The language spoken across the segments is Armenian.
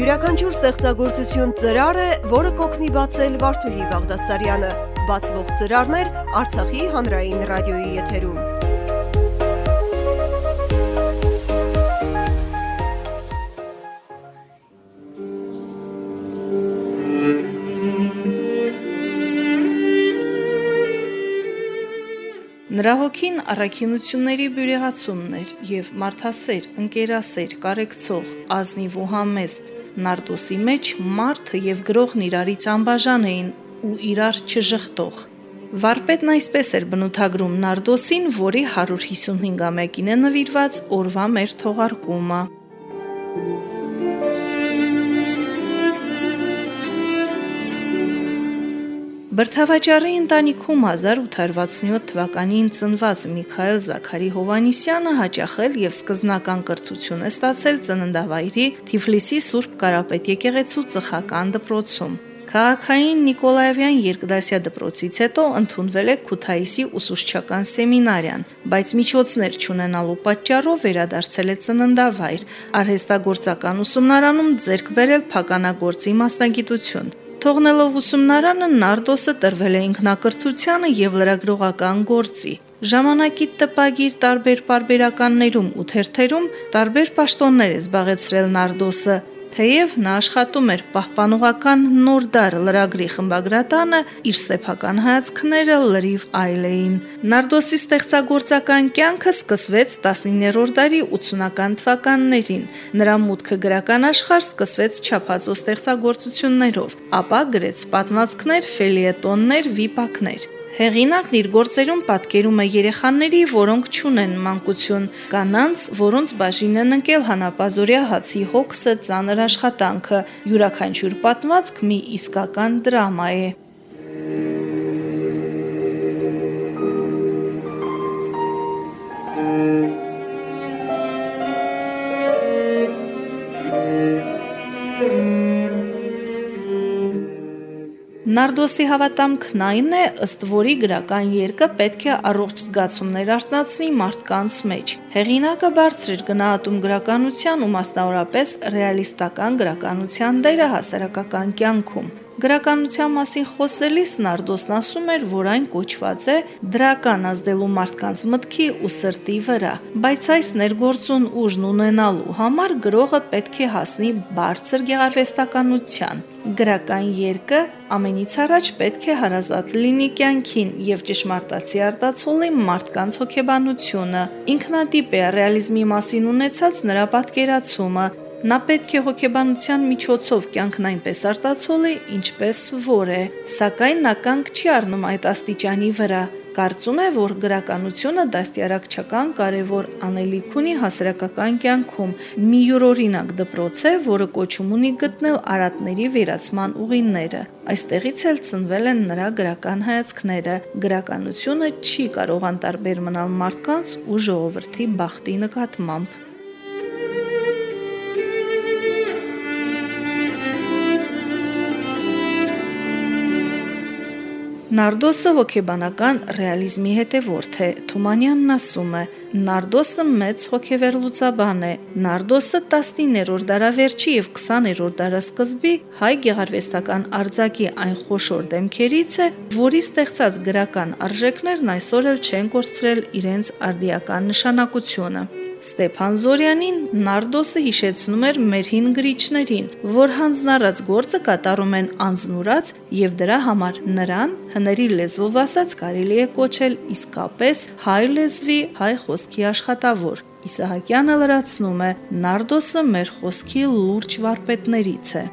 Յուրաքանչյուր ստեղծագործություն ծրար է, որը կօգնի բացել Վարդուհի Բաղդասարյանը։ Բացվող ծրարներ Արցախի հանրային ռադիոյի եթերում։ Նրա հոգին առաքինությունների բյուրեղացումն էր եւ մարդասեր, ընկերասեր, կարեկցող, ազնիվ ու համեստ։ Նարդոսի մեջ մարդը եւ գրողն իրարից անբաժան էին ու իրար չժխտող։ Վարպետն այսպես էր բնութագրում Նարդոսին, որի 155-ամյակին է նվիրված օրվա մեր թողարկումը։ Բրթավաճառի ընտանիքում 1867 թվականին ծնված Միքայել Զաքարի Հովանիսյանը հաճախել եւ սկզբնական կրթություն է ստացել ծննդավայրի Թիֆլիսի Սուրբ Կարապետ եկեղեցու ծխական դպրոցում։ Քաղաքային Նիկոլաևյան երկդասյա դպրոցից հետո ընդունվել է Քութայիսի ուսուցչական սեմինարիան, բայց միջոցներ չունենալու պատճառով վերադարձել է ծննդավայր, արհեստագործական ուսումնարանում ձեռք բերել փականագործի մասնագիտություն։ Թողնելով ուսումնարանը Նարդոսը տրվել է ինքնակրթությանը եւ լրագրողական գործի։ Ժամանակի տպագիր տարբեր պարբերականներում ու թերթերում տարբեր պաշտոններ է զբաղեցրել Նարդոսը, Թեև նա աշխատում էր պահպանողական նոր դար լրագրի խմբագրատանը, իր սեփական հայացքները լրիվ այլ էին։ Նարդոսի ստեղծագործական կյանքը սկսվեց 19-րդ դարի 80-ական թվականներին։ Նրա մուտքը գրական աշխարհ սկսվեց չափածո ստեղծագործություններով, ապա գրեց պատմվածքներ, ֆելիետոններ, վիպակներ։ Հեղինակն իր գործերում պատկերում է երեխաների, որոնք չունեն մանկություն, կանանց, որոնց բաժին են ընկել հանապազորյա հացի հոգսը, ծանր աշխատանքը։ Յուրաքանչյուր պատմվածք մի իսկական դրամա է։ Նարդոսի հավատամքն այն է, ըստ որի գրական երկը պետք է առողջ զգացումներ արտնացնի մարդկանց մեջ։ Հեղինակը բարձր էր գնահատում գրականության ու մասնավորապես ռեալիստական գրականության դերը հասարակական կյանքում։ Գրականության մասին խոսելիս Նարդոսն ասում էր, որ այն կոչված է դրական ազդելու մարդկանց մտքի ու սրտի վրա, բայց այս ներգործուն ուժն ունենալու համար գրողը պետք է հասնի բարձր գեղարվեստականության։ Գրական երկը ամենից առաջ պետք է հարազատ լինի կյանքին եւ ճշմարտացի արտացոլի մարդկանց հոգեբանությունը։ Ինքնատիպ է ռեալիզմի մասին ունեցած նրա պատկերացումը, Նա պետք է հոգեբանության միջոցով կյանքն այնպես արտացոլի, ինչպես որ է, սակայն նա կանգ չի առնում այդ աստիճանի վրա։ Կարծում է, որ գրականությունը դաստիարակչական կարևոր անելիք ունի հասարակական կյանքում։ Մի յուրօրինակ դպրոց է, որը կոչում ունի գտնել արատների վերացման ուղիները։ Այստեղից էլ ծնվել են նրա գրական հայացքները։ Գրականությունը չի կարող անտարբեր մնալ մարդկանց ու ժողովրդի բախտի նկատմամբ։ Նարդոսը հոգեբանական ռեալիզմի հետևորդ է։ Թումանյանն ասում է. Նարդոսը մեծ հոգեվեր լուծաբան է։ Նարդոսը 19-րդ դարավերջի եւ 20-րդ դարասկզբի հայ գեղարվեստական արձակի այն խոշոր դեմքերից է, որի ստեղծած գրական արժեքներն այսօր էլ չեն կորցրել իրենց արդիական նշանակությունը։ Ստեփան Զորյանին Նարդոսը հիշեցնում էր մեր հին գրիչներին, որ հանձնարած գործը կատարում են անznուրած եւ դրա համար նրան հների լեզվով ասած կարելի է կոչել իսկապես հայ լեզվի, հայ խոսքի աշխատավոր։ Իսահակյանը լրացնում է. Նարդոսը մեր խոսքի լուրջ վարպետներից է։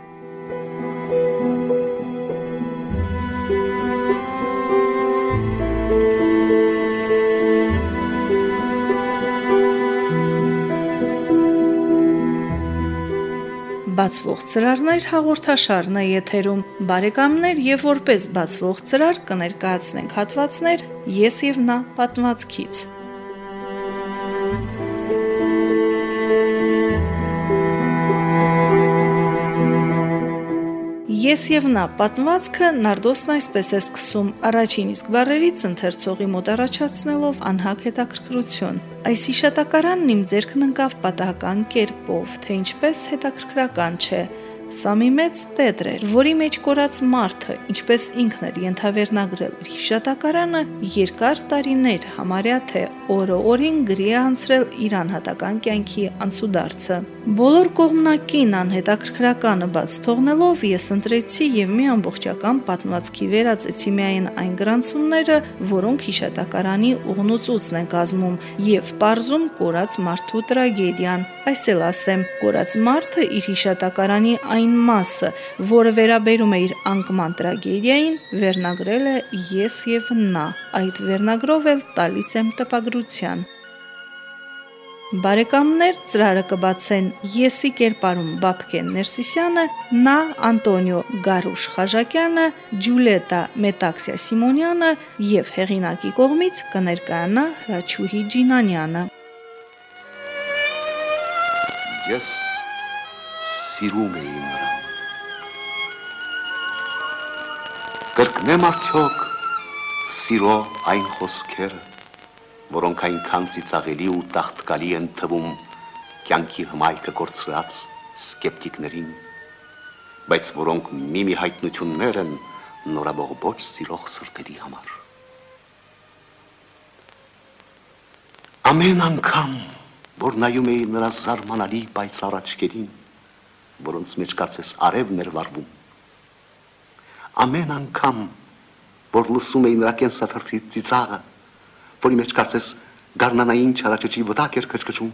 բացվող ծրարներ հաղորդաշարն է եթերում։ Բարեկամներ եւ որպես բացվող ծրար կներկայացնենք հատվածներ Ես եւ նա պատմվածքից։ Ես եւ նա պատմվածքը Նարդոսն այսպես է սկսում. Առաջին իսկ բառերից ընթերցողի մոտ առաջացնելով անհակ հետաքրքրություն։ Այս հիշատակարանն իմ ձերքն ընկավ պատահական կերպով, թե ինչպես հետաքրքրական չէ։ Սա մի մեծ տետր էր, որի մեջ կորած մարդը, ինչպես ինքն էր ենթավերնագրել իր հիշատակարանը, երկար տարիներ համարյա թե օրը օրին գրի անցրել իր անհատական կյանքի անցուդարձը։ Բոլոր կողմնակին անհետաքրքրականը բաց թողնելով ես ընտրեցի եւ մի ամբողջական պատմվածքի վերածեցի միայն այն գրանցումները, որոնք հիշատակարանի ուղնուցուցն են կազմում եւ པարզում կորած մարդու տրագեդիան։ Այս էլ ասեմ, կորած մարդը իր հիշատակարանի այն մասը, որը վերաբերում է իր անկման տրագեդիային, վերնագրել է ես եւ նա։ Այդ վերնագրով էլ տալիս եմ տպագրության։ Բարեկամներ ծրարը կբացեն Եսի կերպարում Բաբկեն Ներսիսյանը, նա Անտոնիո Գարուշ Խաժակյանը, Ջուլետա Մետաքսիա Սիմոնյանը եւ հեղինակի կողմից կներկայանա Հրաչուհի Ջինանյանը։ Ես սիրում էի նրան։ Կրկնեմ արդյոք սիրո այն խոսքերը, որոնք այնքան ծիծաղելի ու տաղտկալի են թվում կյանքի հմայքը կորցրած սկեպտիկներին, բայց որոնք մի-մի հայտնություններ են նորաբողբոջ սիրող սրտերի համար։ Ամեն անգամ, որ նայում էի նրա զարմանալի բայց առաջկերին, որոնց մեջ կարծես արևն էր վառվում։ Ամեն անգամ, որ լսում էի նրա կենսաթրթի ծիծաղը, որի մեջ կարծես գարնանային չարաճճի վտակ էր քչքչում։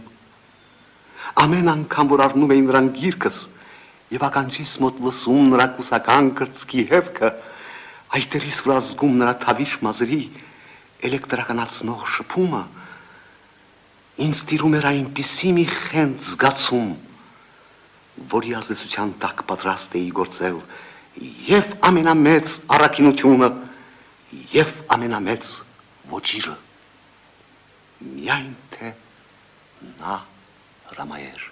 Ամեն անգամ, որ առնում էի նրան գիրկս եւ ականջիս մոտ լսում նրա կուսական կրծքի հևքը, այդերիս վրա զգում նրա թավիշ մազերի էլեկտրականացնող շփումը, ինձ տիրում էր այնպիսի մի խենթ զգացում, որի ազդեցության տակ պատրաստ էի գործել եւ ամենամեծ առաքինությունը եւ ամենամեծ ոչիրը միայն թե նա հրամայեր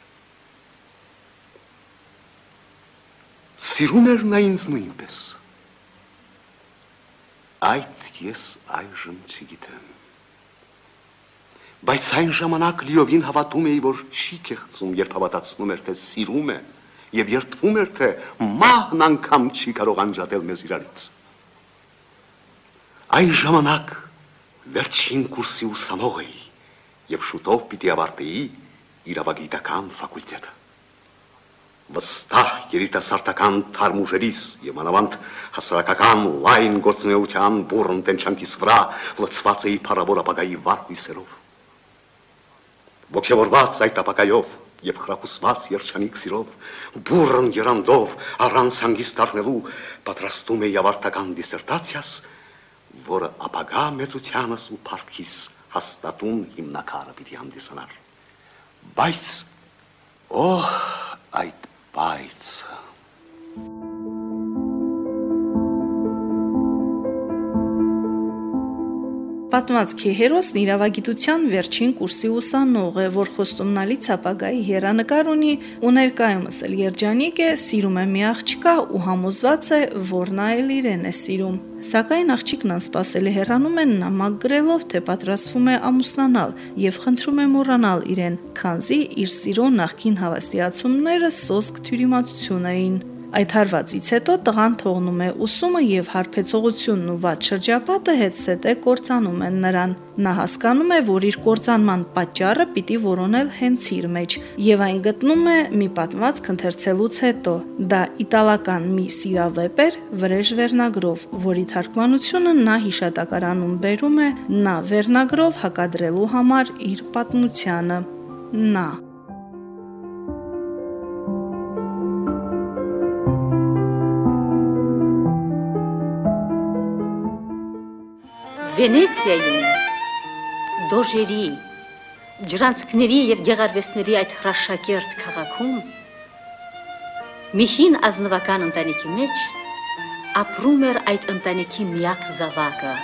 սիրում էր նա ինձ նույնպես այդ ես այժմ չգիտեմ Բայց այն ժամանակ լիովին հավատում էի, որ չի կեղծում, երբ հավատացնում էր, թե սիրում է, եւ երդվում էր, թե մահն անգամ չի կարող անջատել մեզ իրարից։ Այն ժամանակ վերջին կուրսի ուսանող էի եւ շուտով պիտի ավարտեի իրավագիտական ֆակուլտետը։ Վստահ երիտասարդական թարմուժերիս եւ մանավանդ հասարակական լայն գործունեության բուրըն տենչանքիս վրա լցված էի փառավոր ապագայի վառ հույսերով ոգևորված այդ ապակայով եւ խրախուսված երջանիկ սիրով, բուրըն երանդով առանց հանգիստ առնելու պատրաստում էի ավարտական դիսերտացիաս, որը ապագա մեծությանս ու փառքիս հաստատուն հիմնակարը պիտի հանդիսանար։ Բայց օհ այդ բայցը Պատմվածքի հերոսն իրավագիտության վերջին կուրսի ուսանող է, որ խոստումնալից ապագայի հերանեկար ունի ու ներկայումս էլ երջանիկ է, սիրում է մի աղջկա ու համոզված է, որ նա էլ իրեն է սիրում։ Սակայն աղջիկն անսպասելի հեռանում է նամակ գրելով, թե պատրաստվում է ամուսնանալ եւ խնդրում է մոռանալ իրեն, քանզի իր սիրո նախքին հավաստիացումները սոսկ թյուրիմացություն էին։ Այդ հարվածից հետո տղան թողնում է ուսումը եւ հարբեցողությունն ու ված շրջապատը հետսետե կործանում են նրան։ Նա հասկանում է, որ իր կործանման պատճառը պիտի որոնել հենց իր մեջ եւ այն գտնում է մի պատմված քնթերցելուց հետո։ Դա իտալական մի սիրավեպ էր վրեժ վերնագրով, որի թարգմանությունը նա հիշատակարանում բերում է նա վերնագրով հակադրելու համար իր պատմությանը։ Նա Վենեցիայում դոժերի, ջրանցքների եւ գեղարվեստների այդ հրաշակերտ քաղաքում մի հին ազնվական ընտանիքի մեջ ապրում էր այդ ընտանիքի միակ զավակը՝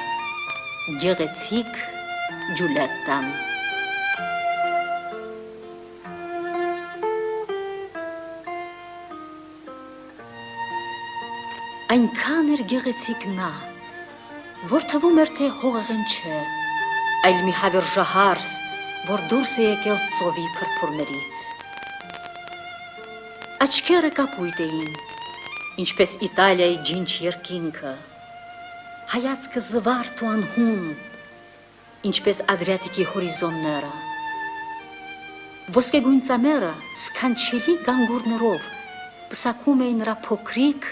գեղեցիկ Ջուլիետտան։ Այնքան էր գեղեցիկ նա, որ թվում էր թե հողեղեն չէ, այլ մի հավերժահարս, որ դուրս է եկել ծովի փրփուրներից։ Աչքերը կապույտ էին, ինչպես Իտալիայի ջինչ երկինքը, հայացքը զվարթ ու անհուն, ինչպես Ադրիատիկի հորիզոնները։ Ոսկեգույն ծամերը սքանչելի գանգուրներով պսակում էին նրա փոքրիկ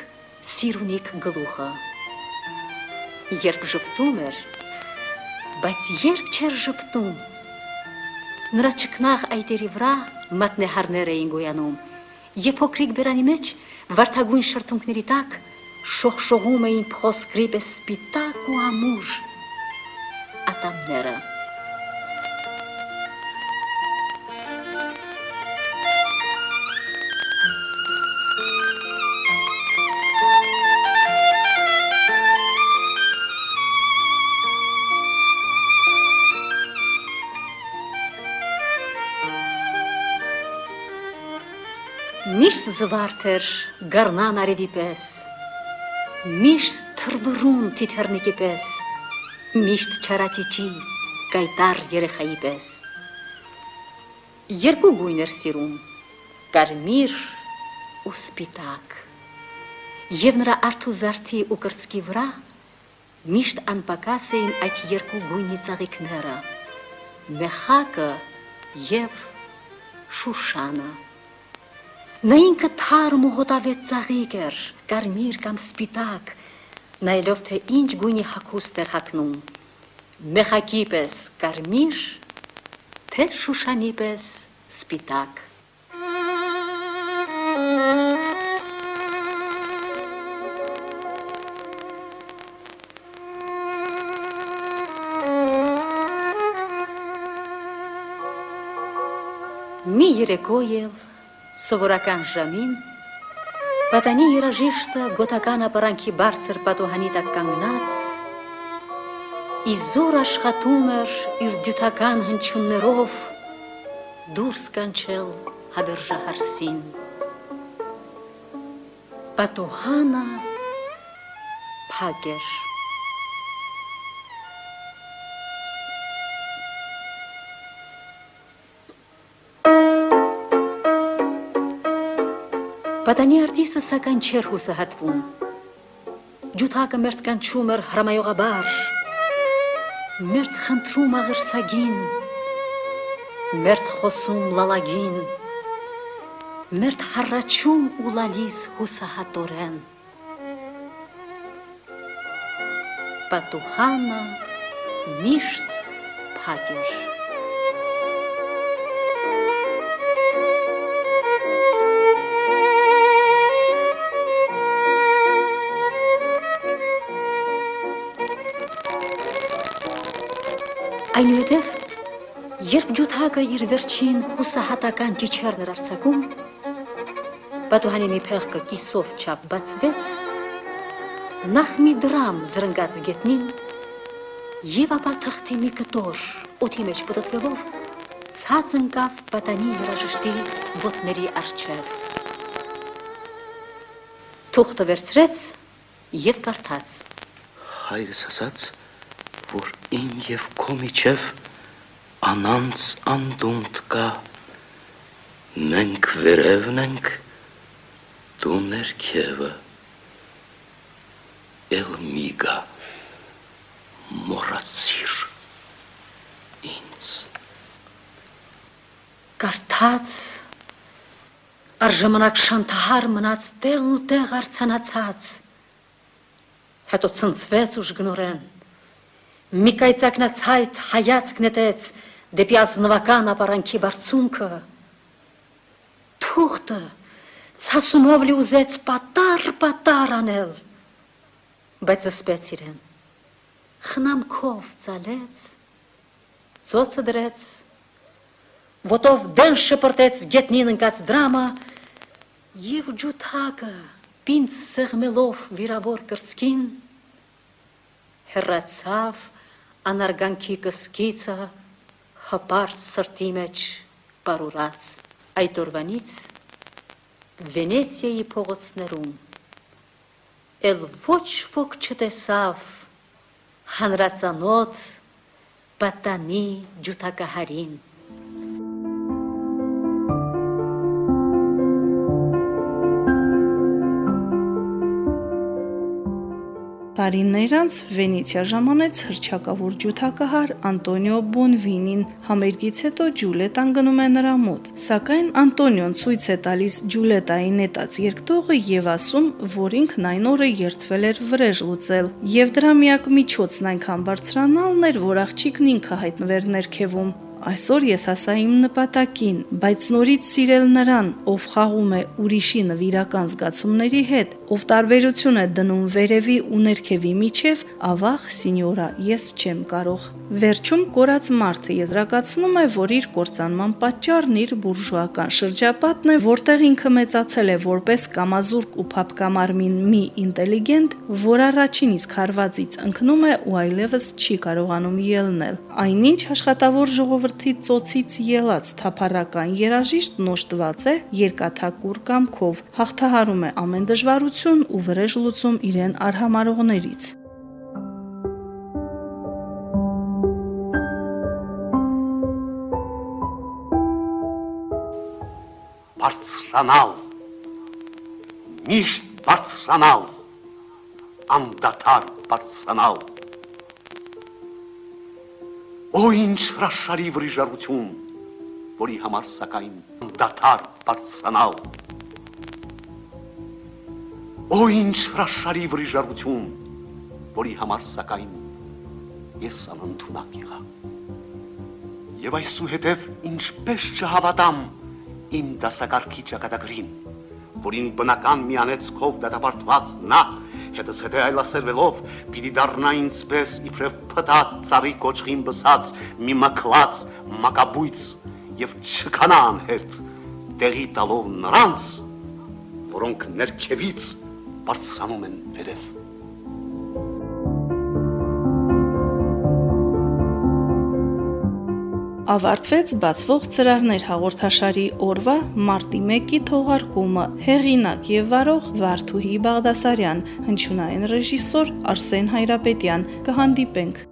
սիրունիկ գլուխը։ Երբ ժպտում էր, բայց երբ չէր ժպտում, նրա ճկնաղ այտերի վրա մատնեհարներ էին գոյանում, եւ փոքրիկ բերանի մեջ վարդագույն շրթունքների տակ շողշողում էին փոսկրի պես սպիտակ ու ամուր ատամները։ Միշտ զվարթ էր գառնան արևի պես, միշտ թրբռուն թիթեռնիկի պես, միշտ չարաճիճի կայտար երեխայի պես։ Երկու գույն էր սիրում, կարմիր ու սպիտակ։ Եվ նրա արթու զարդի ու կրծքի վրա միշտ անպակաս էին այդ երկու գույնի ծաղիկները՝ մեխակը եւ շուշանը։ Նա ինքը թարմ ու հոտավետ ծաղիկ էր, կարմիր կամ սպիտակ, նայելով թե ինչ գույնի հակուստ էր հակնում։ Մեխակի պես կարմիր, թե շուշանի պես սպիտակ։ Մի երեկո ել սովորական ժամին պատանի երաժիշտը գոտական ապարանքի բարձր պատոհանի տակ կանգնած իզոր աշխատում էր իր դյութական հնչյուններով դուրս կանչել հադրժահարսին։ Պատոհանը փակ էր։ Պատանի արտիստը սակայն չեր հուսահատվում։ Ջութակը մերտ կանչում էր հրամայողաբար, մերտ խնդրում աղերսագին, մերտ խոսում լալագին, մերտ հառաչում ու լալիս հուսահատորեն։ Պատուհանը միշտ փակ էր։ Այնուհետև, երբ ջութակը իր վերջին հուսահատական ճիչերն էր արձակում, պատուհանի մի փեղկը կիսով չափ բացվեց, նախ մի դրամ զրնգած գետնին, եւ ապա թղթի մի կտոր օդի մեջ պտտվելով ցած ընկավ պատանի երաժշտի ոտների արջև։ Թուղթը վերցրեց եւ կարդաց. Հայրս ասաց, որ իմ եւ քո միջև անանց անդունդ կա մենք վերևն ենք դու ներքևը էլ միգա մոռացիր ինձ կարդաց արժանանակ շանթահար մնաց տեղ ու տեղ արցանացած հետո ցնցվեց ուժգնորեն մի կայծակնացայտ հայացք նետեց դեպի ազնվական ապարանքի բարձունքը։ Թուղթը ցասումով լի ուզեց պատար-պատար անել, բայց ասպեց իրեն։ Խնամքով ծալեց, ծոցը դրեց, ոտով դեն շպրտեց գետնին ընկած դրամը եւ ջութակը պինց սեղմելով վիրավոր կրծքին հեռացավ անարգանքի կսկիցը հպարտ սրտի մեջ պարուրած այդ օրվանից Վենեցիայի փողոցներում էլ ոչ ոք չտեսավ հանրացանոթ պատանի ջութակահարին Տարիներ անց Վենեցիա ժամանեց հրճակավոր ջութակահար Անտոնիո Բոնվինին։ Համերգից հետո Ջուլետան գնում է նրա մոտ։ Սակայն Անտոնիոն ցույց է տալիս Ջուլետայի նետած երկտողը եւ ասում, որ ինքն այն օրը երթվել էր վրեժ լուծել։ Եվ դրա միակ միջոցն այնքան բարձրանալն էր, որ աղջիկն ինքը հայտնվեր ներքևում։ Այսօր ես հասա իմ նպատակին, բայց նորից սիրել նրան, ով խաղում է ուրիշի նվիրական զգացումների հետ, ով տարբերություն է դնում վերևի ու ներքևի միջև, ավաղ, սինյորա, ես չեմ կարող։ Վերջում կորած մարդը եզրակացնում է, որ իր կործանման պատճառն իր բուրժուական շրջապատն է, որտեղ ինքը մեծացել է որպես կամազուրկ ու փապկամարմին մի ինտելիգենտ, որ առաջին իսկ հարվածից ընկնում է ու այլևս չի կարողանում ելնել։ Այնինչ աշխատավոր ժողովուրդ ժողովրդի ծոցից ելած թափառական երաժիշտ նոշտված է երկաթակուր կամքով, հաղթահարում է ամեն դժվարություն ու վրեժ լուծում իրեն արհամարողներից։ Բարձրանալ, միշտ բարձրանալ, անդադար բարձրանալ Օ ինչ հրաշալի վրիժառություն, որի համար սակայն դաթար բարձրանալ։ Օ ինչ հրաշալի վրիժառություն, որի համար սակայն ես անընդունակ եղա։ Եվ այսուհետև ինչպես չհավատամ իմ դասակարգի ճակատագրին, որին բնական միանեցքով դատապարտված նա հետս հետե այլասերվելով պիտի դառնա ինձպես իբրև փտած ծառի կոչխին բսած մի մկլած մակաբույց եւ չքանա անհերթ տեղի տալով նրանց որոնք ներքևից բարձրանում են վերև ավարտվեց բացվող ծրարներ հաղորդաշարի օրվա մարտի 1-ի թողարկումը հեղինակ եւ վարող Վարդուհի Բաղդասարյան հնչյունային ռեժիսոր Արսեն Հայրապետյան կհանդիպենք